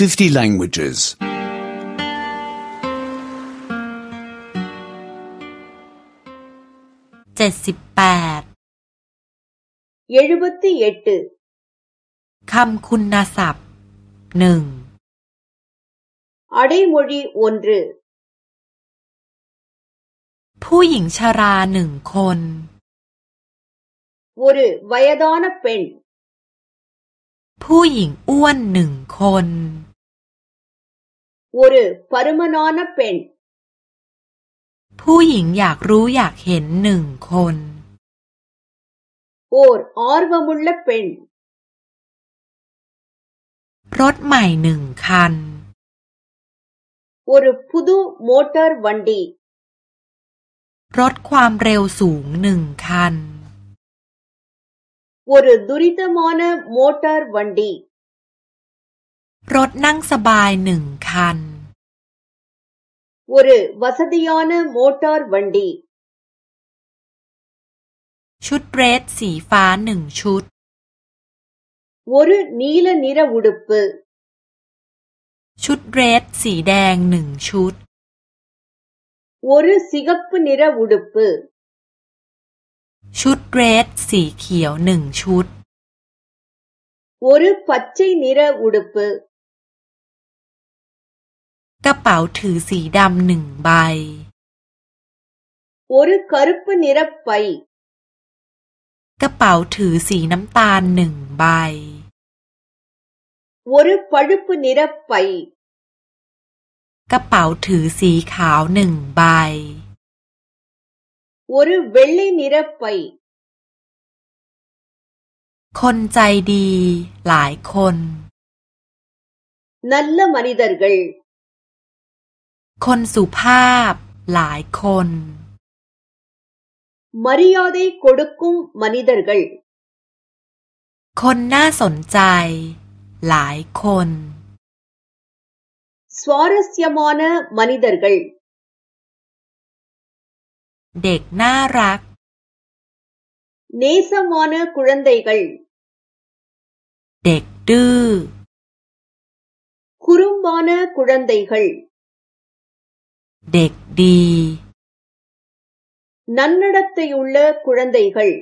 50 languages. 78 78คำคุณศัพท์หนึ่ง அ ட ைอொ ழ ி ஒ ன ் ற ผู้หญิงชราหนึ่งคนว ஒ รวัยดอนเป็นผู้หญิงอ้วนหนึ่งคน ஒரு பருமனான பெண் ผู้หญิงอยากรู้อยากเห็นหนึ่งคน ஓர் ஆ อ் வ ம ு ள ்ล ப ெ ண นรถใหม่หนึ่งคันโอร์ு த ดูมอเตอร์วันดี รถความเร็วสูงหนึ่งคันร์ ดุริตมอนเ ம มอเตอร์วันดีรถนั่งสบายหนึ่งคันวุ่วัสดียอนมอเตอร์วันดี ชุดเบรสสีฟ้าหนึ่งชุดวุ่นีลนีระวุดปชุดเบรสสีแดงหนึ่งชุดวุ่สีกับนีระวุดปชุดเบรสสีเขียวหนึ่งชุดวุรนปัจจัยนีระวุดปกระเป๋าถือสีดำหนึ่งใบโอรุคารุปนิรับไปกระเป๋าถือสีน้ำตาลหนึ่งใบโอรุปารุปนิรับไปกระเป๋าถือสีขาวหนึ่งใบโอรุเวลเลนิรับไปคนใจดีหลายคนนั่ ல ล ல ம ன ி த ร์กัลคนสุภาพหลายคน மரியாதை கொடுக்கும் மனிதர்கள் คนน่าสนใจหลายคน சுவாரஸ்யமான மனிதர்கள் เด็กน่ารัก நேசமான குழந்தைகள் เด็กดื้อ குறும்பான குழந்தைகள் ด็กดี நன்னடத்தையுள்ள குழந்தைகள்